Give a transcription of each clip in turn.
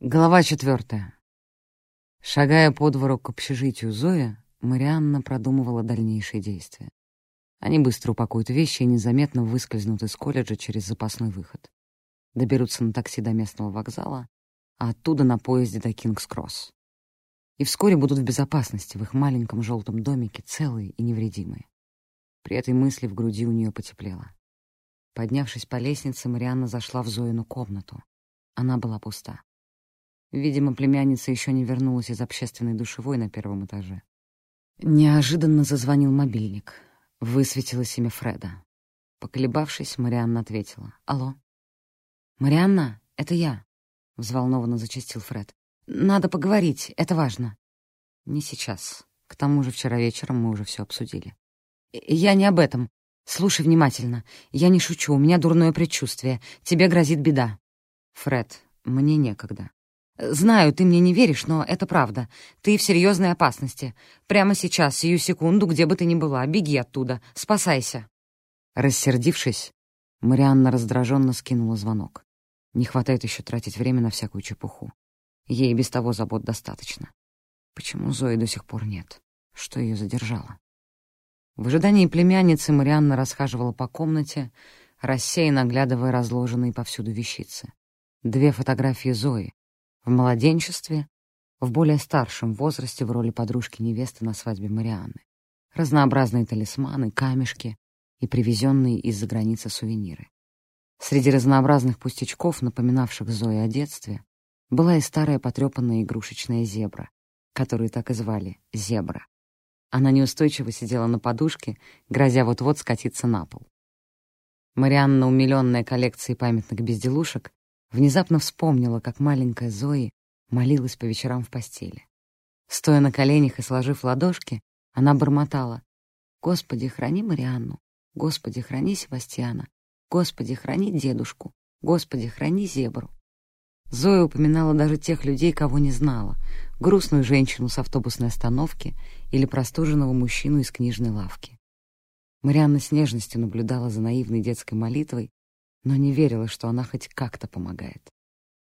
Глава четвертая. Шагая по двору к общежитию Зоя, Марианна продумывала дальнейшие действия. Они быстро упакуют вещи и незаметно выскользнут из колледжа через запасной выход. Доберутся на такси до местного вокзала, а оттуда на поезде до Кингс-Кросс. И вскоре будут в безопасности в их маленьком желтом домике, целые и невредимые. При этой мысли в груди у нее потеплело. Поднявшись по лестнице, Марианна зашла в Зоину комнату. Она была пуста. Видимо, племянница еще не вернулась из общественной душевой на первом этаже. Неожиданно зазвонил мобильник. Высветилось имя Фреда. Поколебавшись, Марианна ответила. «Алло». «Марианна, это я», — взволнованно зачастил Фред. «Надо поговорить, это важно». «Не сейчас. К тому же вчера вечером мы уже все обсудили». «Я не об этом. Слушай внимательно. Я не шучу, у меня дурное предчувствие. Тебе грозит беда». «Фред, мне некогда. «Знаю, ты мне не веришь, но это правда. Ты в серьезной опасности. Прямо сейчас, сию секунду, где бы ты ни была, беги оттуда, спасайся». Рассердившись, Марианна раздраженно скинула звонок. Не хватает еще тратить время на всякую чепуху. Ей без того забот достаточно. Почему Зои до сих пор нет? Что ее задержало? В ожидании племянницы Марианна расхаживала по комнате, рассеянно оглядывая разложенные повсюду вещицы. Две фотографии Зои, в младенчестве, в более старшем возрасте в роли подружки-невесты на свадьбе Марианны. Разнообразные талисманы, камешки и привезенные из-за границы сувениры. Среди разнообразных пустячков, напоминавших Зои о детстве, была и старая потрепанная игрушечная зебра, которую так и звали — Зебра. Она неустойчиво сидела на подушке, грозя вот-вот скатиться на пол. Марианна, умиленная коллекцией памятных безделушек, внезапно вспомнила, как маленькая Зои молилась по вечерам в постели. Стоя на коленях и сложив ладошки, она бормотала «Господи, храни Марианну! Господи, храни Себастьяна! Господи, храни дедушку! Господи, храни зебру!» Зоя упоминала даже тех людей, кого не знала, грустную женщину с автобусной остановки или простуженного мужчину из книжной лавки. Марианна с нежностью наблюдала за наивной детской молитвой, но не верила, что она хоть как-то помогает.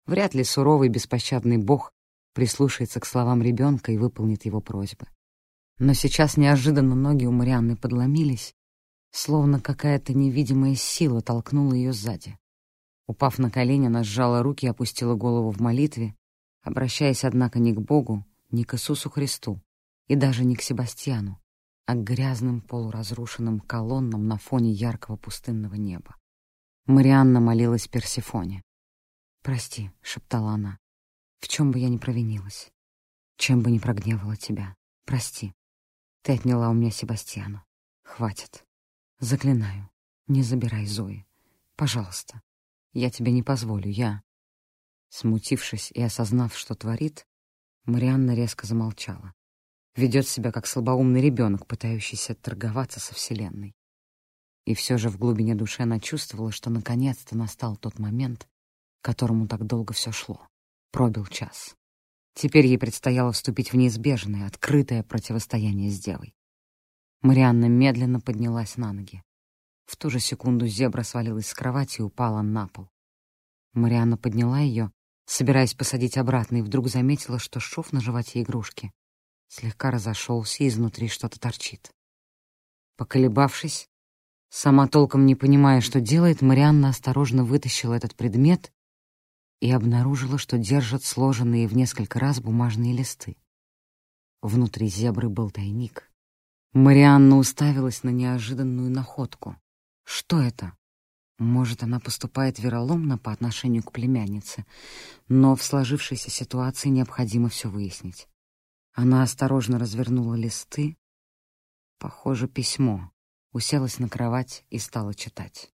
Вряд ли суровый беспощадный бог прислушается к словам ребенка и выполнит его просьбы. Но сейчас неожиданно ноги у Марианны подломились, словно какая-то невидимая сила толкнула ее сзади. Упав на колени, она сжала руки и опустила голову в молитве, обращаясь, однако, не к Богу, не к Иисусу Христу и даже не к Себастьяну, а к грязным полуразрушенным колоннам на фоне яркого пустынного неба. Марианна молилась Персифоне. «Прости», — шептала она, — «в чем бы я ни провинилась, чем бы ни прогневала тебя, прости. Ты отняла у меня Себастьяну. Хватит. Заклинаю, не забирай Зои. Пожалуйста. Я тебе не позволю, я...» Смутившись и осознав, что творит, Марианна резко замолчала. Ведет себя как слабоумный ребенок, пытающийся торговаться со Вселенной. И все же в глубине души она чувствовала, что наконец-то настал тот момент, к которому так долго все шло. Пробил час. Теперь ей предстояло вступить в неизбежное, открытое противостояние с девой. Марианна медленно поднялась на ноги. В ту же секунду зебра свалилась с кровати и упала на пол. Марианна подняла ее, собираясь посадить обратно, и вдруг заметила, что шов на животе игрушки слегка разошелся, и изнутри что-то торчит. Поколебавшись, Сама толком не понимая, что делает, Марианна осторожно вытащила этот предмет и обнаружила, что держат сложенные в несколько раз бумажные листы. Внутри зебры был тайник. Марианна уставилась на неожиданную находку. Что это? Может, она поступает вероломно по отношению к племяннице, но в сложившейся ситуации необходимо все выяснить. Она осторожно развернула листы. Похоже, письмо уселась на кровать и стала читать.